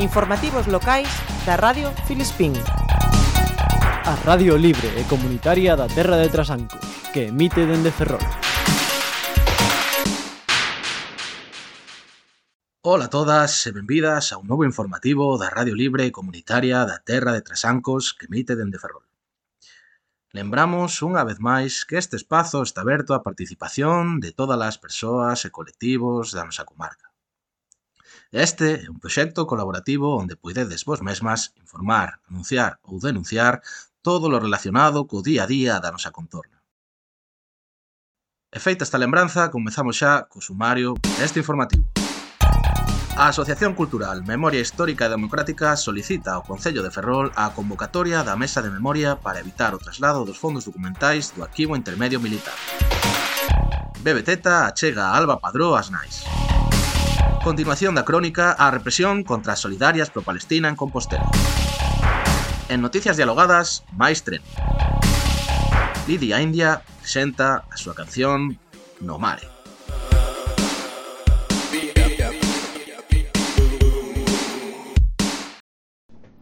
Informativos locais da Radio Filispín. A Radio Libre e Comunitaria da Terra de Trasanco, que emite dende Ferrol. Ola a todas e benvidas a un novo informativo da Radio Libre e Comunitaria da Terra de Trasancos que emite dende Ferrol. Lembramos unha vez máis que este espazo está aberto á participación de todas as persoas e colectivos da nosa comarca Este é un proxecto colaborativo onde poidedes vos mesmas informar, anunciar ou denunciar todo o relacionado co día a día da nosa contorna. E feita esta lembranza, comezamos xa co sumario deste informativo. A Asociación Cultural Memoria Histórica e Democrática solicita ao Concello de Ferrol a convocatoria da Mesa de Memoria para evitar o traslado dos fondos documentais do Arquivo Intermedio Militar. Bebeteta achega a Alba Padró as nais. Continuación da crónica a represión contra as solidarias pro Palestina en Compostela. En Noticias Dialogadas, máis tren. Lidia India presenta a súa canción No Mare.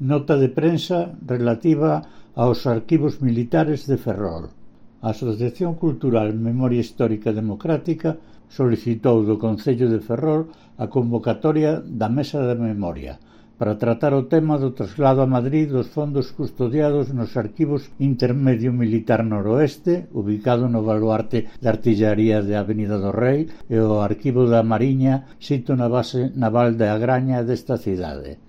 Nota de prensa relativa aos arquivos militares de Ferrol. A Asociación Cultural Memoria Histórica Democrática solicitou do Concello de Ferrol a convocatoria da Mesa da Memoria para tratar o tema do traslado a Madrid dos fondos custodiados nos arquivos Intermedio Militar Noroeste, ubicado no baluarte de artillaría de Avenida do Rei, e o arquivo da Mariña, sito na base naval de Agraña desta cidade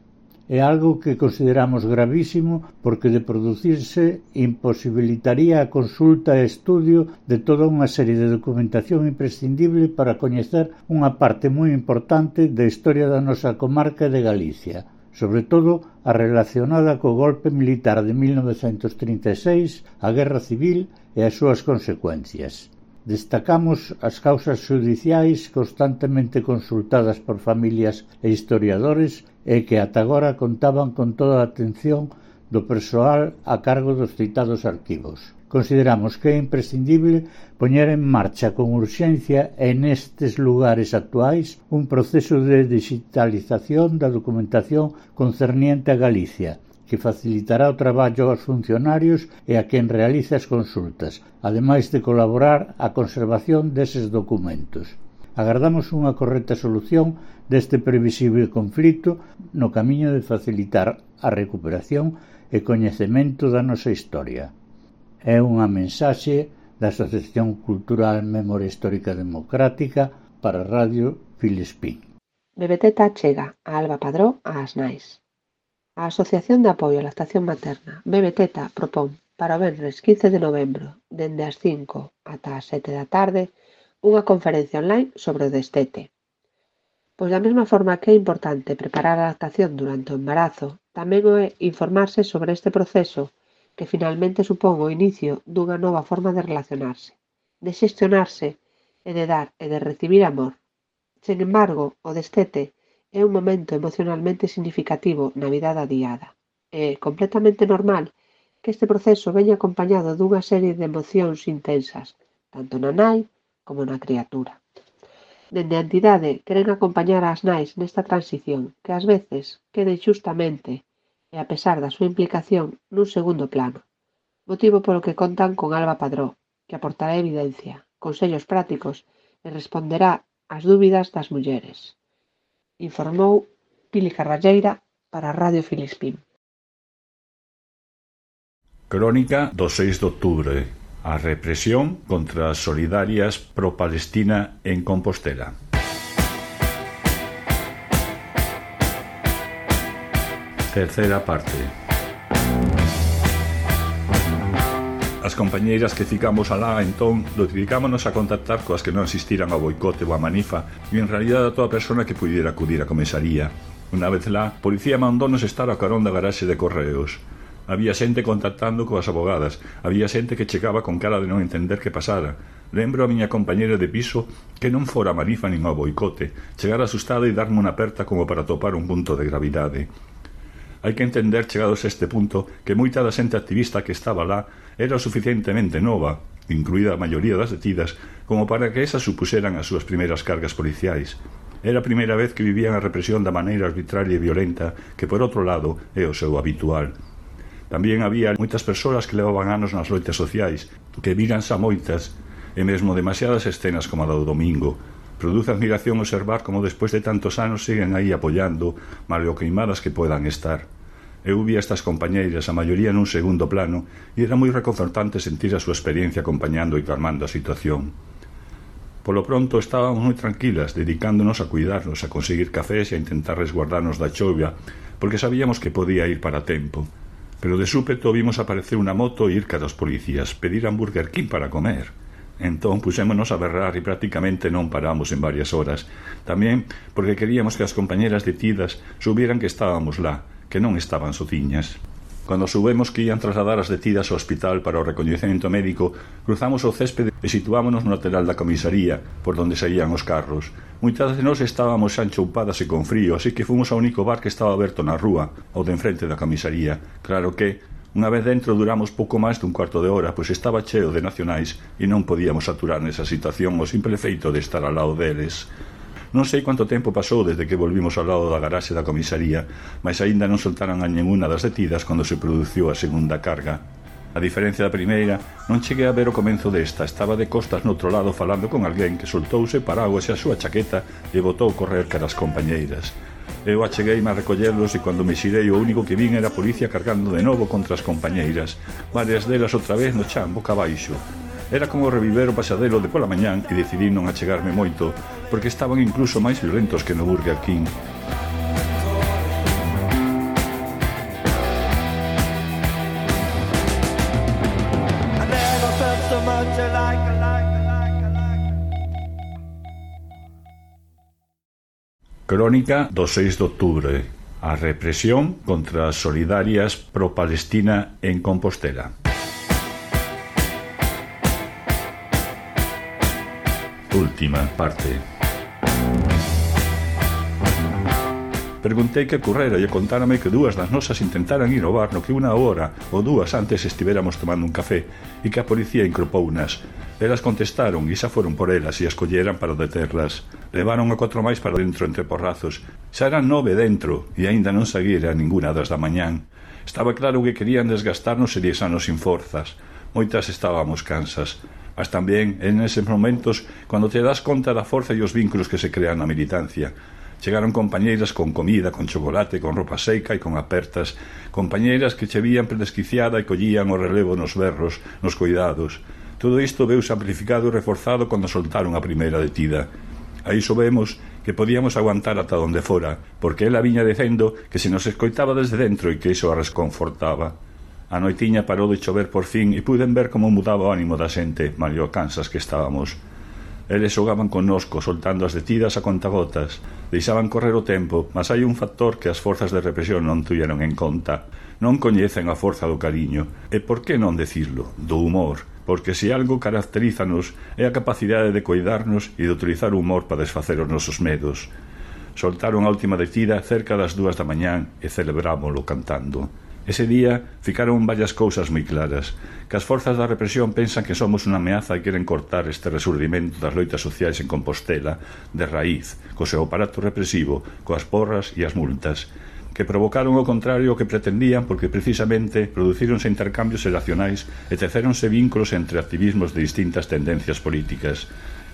é algo que consideramos gravísimo porque de producirse imposibilitaría a consulta e estudio de toda unha serie de documentación imprescindible para coñecer unha parte moi importante da historia da nosa comarca de Galicia sobre todo a relacionada co golpe militar de 1936, a Guerra Civil e as súas consecuencias. Destacamos as causas xudiciais constantemente consultadas por familias e historiadores e que ata agora contaban con toda a atención do persoal a cargo dos citados arquivos. Consideramos que é imprescindible poñer en marcha con urxencia e nestes lugares actuais un proceso de digitalización da documentación concerniente a Galicia, que facilitará o traballo aos funcionarios e a quen realiza as consultas, ademais de colaborar a conservación deses documentos. Agardamos unha correcta solución deste previsible conflito no camiño de facilitar a recuperación e coñecemento da nosa historia. É unha mensaxe da Asociación Cultural Memoria Histórica Democrática para Radio Filispín. Bebetetá chega a Alba Padró ás Nais. A Asociación de Apoio á Lactación Materna Bebe Teta propón para o venres 15 de novembro, dende as 5 ata as 7 da tarde, unha conferencia online sobre o destete. Pois da mesma forma que é importante preparar a lactación durante o embarazo, tamén é informarse sobre este proceso que finalmente supón o inicio dunha nova forma de relacionarse, de xestionarse e de dar e de recibir amor. Sen embargo, o destete É un momento emocionalmente significativo na vida da Diada é completamente normal que este proceso veña acompañado dunha serie de emocións intensas, tanto na nai como na criatura. Dende a entidade queren acompañar ás nais nesta transición que ás veces quede xustamente e a pesar da súa implicación nun segundo plano, motivo polo que contan con Alba Padró, que aportará evidencia, consellos prácticos e responderá ás dúbidas das mulleres. Informou Pili Carballeira para Radio Filispín. Crónica do 6 de outubro. A represión contra as solidarias pro-Palestina en Compostela. Tercera parte. As compañeiras que ficamos alá entón notificámonos a contactar coas que non asistiran ao boicote ou a manifa e en realidad a toda persona que pudiera acudir á comisaría. Unha vez lá, a policía mandónos estar ao carón da garaxe de correos. Había xente contactando coas abogadas, había xente que chegaba con cara de non entender que pasara. Lembro a miña compañeira de piso que non fora manifa nin ao boicote, chegar asustada e darme unha aperta como para topar un punto de gravidade. Hai que entender, chegados a este punto, que moita da xente activista que estaba lá era suficientemente nova, incluída a maioría das detidas, como para que esas supuseran as súas primeiras cargas policiais. Era a primeira vez que vivían a represión da maneira arbitraria e violenta que, por outro lado, é o seu habitual. Tamén había moitas persoas que levaban anos nas loitas sociais, que viranse a moitas, e mesmo demasiadas escenas como a do domingo, Produce admiración observar como despois de tantos anos siguen aí apoiando, mal o queimadas que podan estar. Eu vi a estas compañeiras, a maioría nun segundo plano, e era moi reconfortante sentir a súa experiencia acompañando e calmando a situación. Polo pronto estábamos moi tranquilas, dedicándonos a cuidarnos, a conseguir cafés e a intentar resguardarnos da chovia, porque sabíamos que podía ir para tempo. Pero de súpeto vimos aparecer unha moto e ir cara aos policías, pedir Burger King para comer. Entón pois, puxémonos a berrar e prácticamente non paramos en varias horas. Tamén porque queríamos que as compañeras detidas subieran que estábamos lá, que non estaban sociñas. Cando subemos que ian trasladar as detidas ao hospital para o recoñecemento médico, cruzamos o céspede e situámonos no lateral da comisaría, por onde saían os carros. Moitas de nós estábamos xa enchoupadas e con frío, así que fomos ao único bar que estaba aberto na rúa, ao de enfrente da comisaría. Claro que, Unha vez dentro duramos pouco máis dun cuarto de hora, pois estaba cheo de nacionais e non podíamos saturar nesa situación o simple feito de estar ao lado deles. Non sei quanto tempo pasou desde que volvimos ao lado da garaxe da comisaría, mas aínda non soltaran a ninguna das detidas cando se produciu a segunda carga. A diferencia da primeira, non cheguei a ver o comenzo desta, estaba de costas noutro lado falando con alguén que soltouse paraguas e a súa chaqueta e botou correr cara as compañeiras. Eu achegueime a recollerlos e cando me xirei o único que vin era a policía cargando de novo contra as compañeiras, varias delas outra vez no chan boca abaixo. Era como reviver o pasadelo de pola mañán e decidí non achegarme moito, porque estaban incluso máis violentos que no Burger King. Crónica do 6 de outubro a represión contra as solidarias pro-Palestina en Compostela. Última parte. Preguntei que ocurrera e contárame que dúas das nosas intentaran innovar no que unha hora ou dúas antes estivéramos tomando un café e que a policía incropounas. Elas contestaron e xa foron por elas e as colleran para deterlas. Levaron a cuatro máis para dentro entre porrazos. Xa eran nove dentro e aínda non seguira ninguna das da mañán. Estaba claro que querían desgastarnos e diez anos sin forzas. Moitas estábamos cansas. Mas tamén, en eses momentos, cando te das conta da forza e os vínculos que se crean na militancia. Chegaron compañeiras con comida, con chocolate, con ropa seca e con apertas, compañeiras que che vían predesquiciada e collían o relevo nos berros, nos cuidados. Todo isto veu amplificado e reforzado cando soltaron a primeira detida. Aí vemos que podíamos aguantar ata onde fora, porque ela viña dicendo que se nos escoitaba desde dentro e que iso a resconfortaba. A noitiña parou de chover por fin e puden ver como mudaba o ánimo da xente, malio cansas que estábamos. Eles xogaban connosco, soltando as detidas a contagotas. Deixaban correr o tempo, mas hai un factor que as forzas de represión non tuyeron en conta. Non coñecen a forza do cariño. E por que non decirlo? Do humor porque se algo caracterízanos é a capacidade de coidarnos e de utilizar o humor para desfacer os nosos medos. Soltaron a última detida cerca das dúas da mañán e celebrámolo cantando. Ese día ficaron varias cousas moi claras Que as forzas da represión pensan que somos unha ameaza e queren cortar este resurdimento das loitas sociais en Compostela De raíz, co seu aparato represivo, coas porras e as multas que provocaron o contrario que pretendían porque precisamente producíronse intercambios relacionais e teceronse vínculos entre activismos de distintas tendencias políticas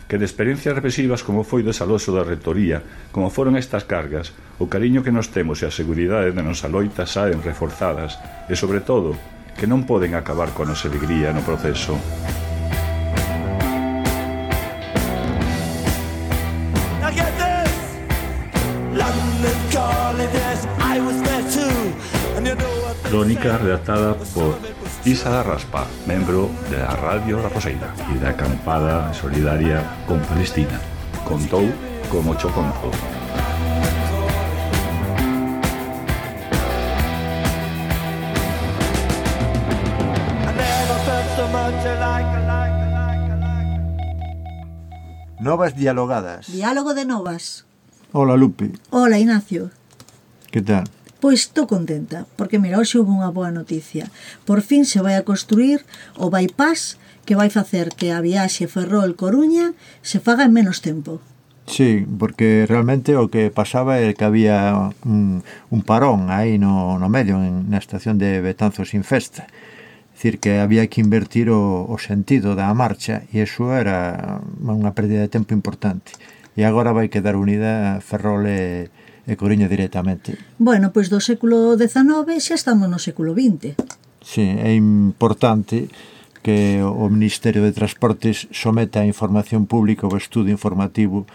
que de experiencias represivas como foi o desaloso da rectoría, como foron estas cargas, o cariño que nos temos e a seguridade da nosa loita saen reforzadas e, sobre todo, que non poden acabar con nosa alegría no proceso. Crónica redactada por Isa Raspa, membro de la Radio La Roseira e da acampada solidaria con Palestina. Contou como Choconzo. Novas dialogadas. Diálogo de novas. Hola, Lupe. Hola, Ignacio. Que tal? Pois estou contenta, porque mira, hoxe houve unha boa noticia. Por fin se vai a construir o bypass que vai facer que a viaxe Ferrol Coruña se faga en menos tempo. Sí, porque realmente o que pasaba é que había un, un parón aí no, no medio, en, na estación de Betanzos sin festa. Dicir que había que invertir o, o sentido da marcha e iso era unha pérdida de tempo importante. E agora vai quedar unida Ferrol e, e Coruña directamente. Bueno, pois do século XIX xa estamos no século XX. Sí, é importante que o Ministerio de Transportes someta a información pública o estudo informativo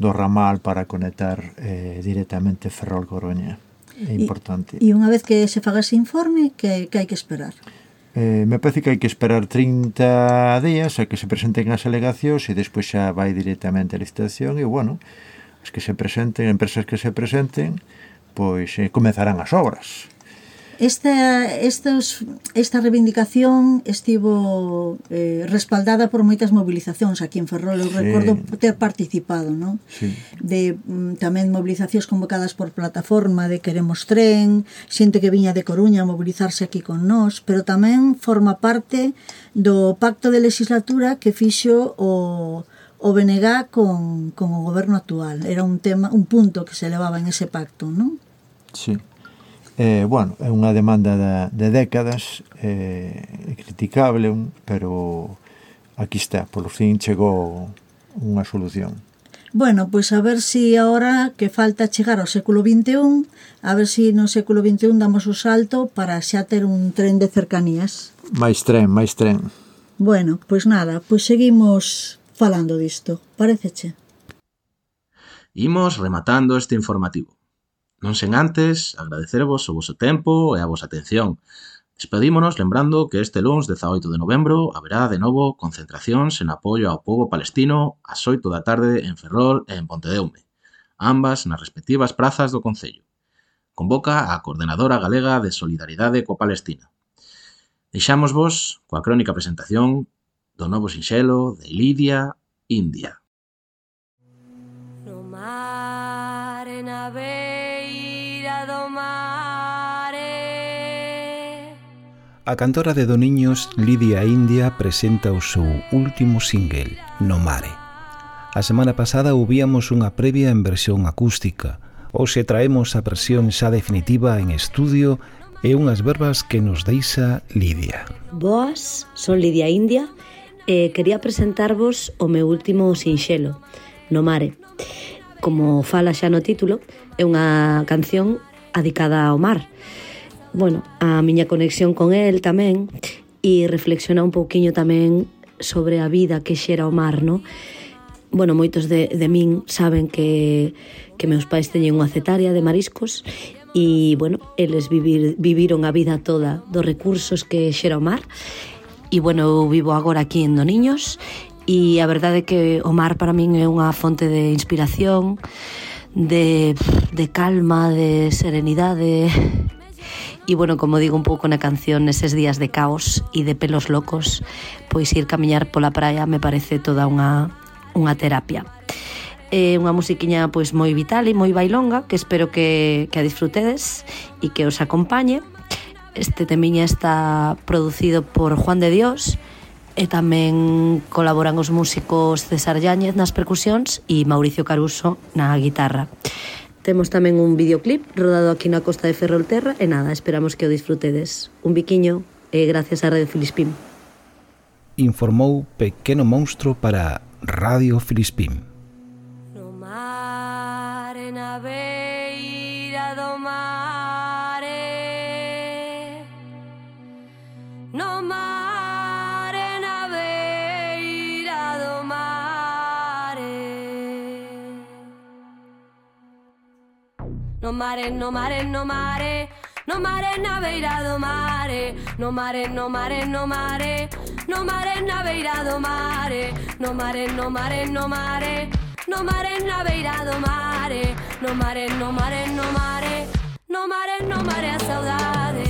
do ramal para conectar eh, directamente Ferrol Coruña. É importante. E, unha vez que se faga ese informe, que, que hai que esperar? Eh, me parece que hai que esperar 30 días a que se presenten as alegacións e despois xa vai directamente a licitación e, bueno, as que se presenten, empresas que se presenten, pois eh, comezarán as obras. Esta, estos, esta reivindicación estivo eh, respaldada por moitas movilizacións aquí en Ferrol, eu sí. recordo ter participado, non? Sí. De mm, tamén movilizacións convocadas por plataforma de Queremos Tren, xente que viña de Coruña a movilizarse aquí con nós, pero tamén forma parte do pacto de legislatura que fixo o o BNG con, con o goberno actual. Era un tema un punto que se levaba en ese pacto, non? Sí. Eh, bueno, é unha demanda da, de décadas, eh, criticable, pero aquí está, por fin chegou unha solución. Bueno, pois a ver si ahora que falta chegar ao século XXI, a ver si no século XXI damos o salto para xa ter un tren de cercanías. Mais tren, máis tren. Bueno, pois nada, pois seguimos falando disto, pareceche? Imos rematando este informativo. Non sen antes agradecervos o voso tempo e a vosa atención. Despedímonos lembrando que este luns 18 de novembro haberá de novo concentracións en apoio ao povo palestino ás 8 da tarde en Ferrol e en Pontedeume, ambas nas respectivas prazas do Concello. Convoca a Coordenadora Galega de Solidariedade coa Palestina. Deixamos vos coa crónica presentación do novo sinxelo de Lidia, India. No mar en na beira do mare A cantora de Doniños, Lidia India, presenta o seu último single, No Mare. A semana pasada ouvíamos unha previa en versión acústica, hoxe traemos a versión xa definitiva en estudio e unhas verbas que nos deixa Lidia. Boas, son Lidia India eh, quería presentarvos o meu último sinxelo, No Mare. Como fala xa no título, é unha canción adicada ao mar. Bueno, a miña conexión con el tamén e reflexiona un pouquiño tamén sobre a vida que xera o mar, no? Bueno, moitos de, de min saben que, que meus pais teñen unha cetaria de mariscos e, bueno, eles vivir, viviron a vida toda dos recursos que xera o mar E, bueno, eu vivo agora aquí en Doniños e a verdade é que o mar para min é unha fonte de inspiración, de, de calma, de serenidade, E bueno, como digo un pouco na canción, eses días de caos e de pelos locos, pois ir camiñar pola praia me parece toda unha, unha terapia. É unha musiquiña pois moi vital e moi bailonga que espero que, que a disfrutedes e que os acompañe. Este temiña está producido por Juan de Dios e tamén colaboran os músicos César Yáñez nas percusións e Mauricio Caruso na guitarra. Temos tamén un videoclip rodado aquí na costa de Ferrolterra e nada, esperamos que o disfrutedes. Un biquiño e gracias a Radio Filispín. Informou Pequeno Monstro para Radio Filispín. No mar, en No mare, no mare, no mare. No mare na beira do mare. No mare, no mare, no mare. No mare na beira do mare. No mare, no mare, no mare. No mare na beira do mare. No mare, no mare, no mare. No mare, no mare a saudade.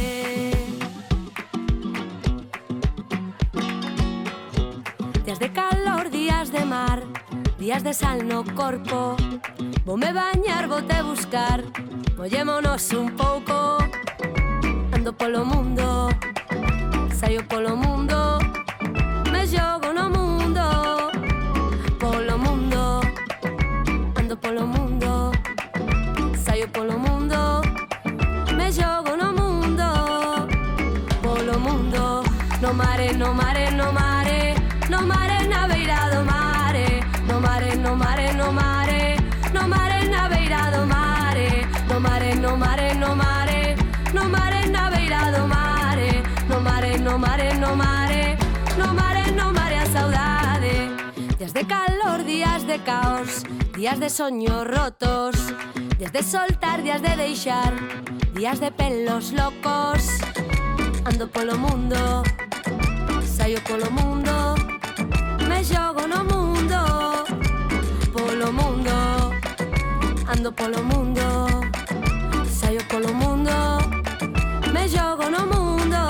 Días de calor, días de mar días de sal no corpo. Voume bañar, vote buscar. Mollémonos un pouco. Ando polo mundo Saio polo mundo. Me xogo no mundo Polo mundo. Ando polo mundo de caos, días de soños rotos, días de soltar, días de deixar, días de pelos locos. Ando polo mundo, saio polo mundo, me xogo no mundo, polo mundo, ando polo mundo, saio polo mundo, me xogo no mundo,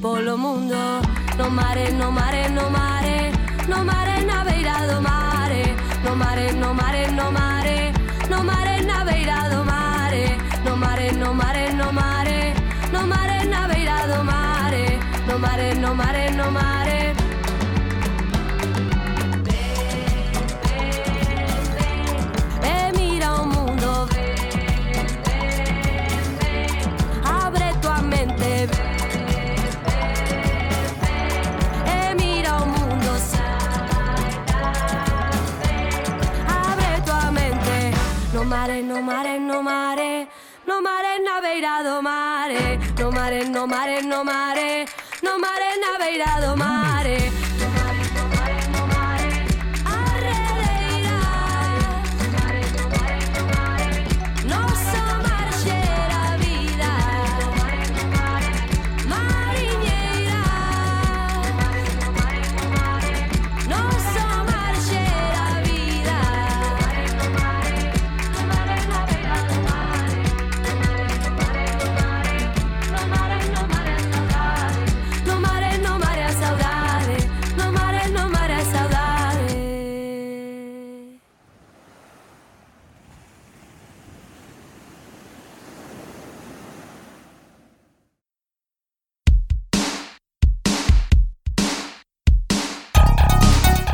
polo mundo, no mare, no mare, no mare, no mare. Mare, no mare, mira o mundo. Abre tua mente. E mira o mundo. Abre tua mente. No mare, no mare, no mare. No mare na beira do mare. No mare, no mare, no mare mare na beira do mare.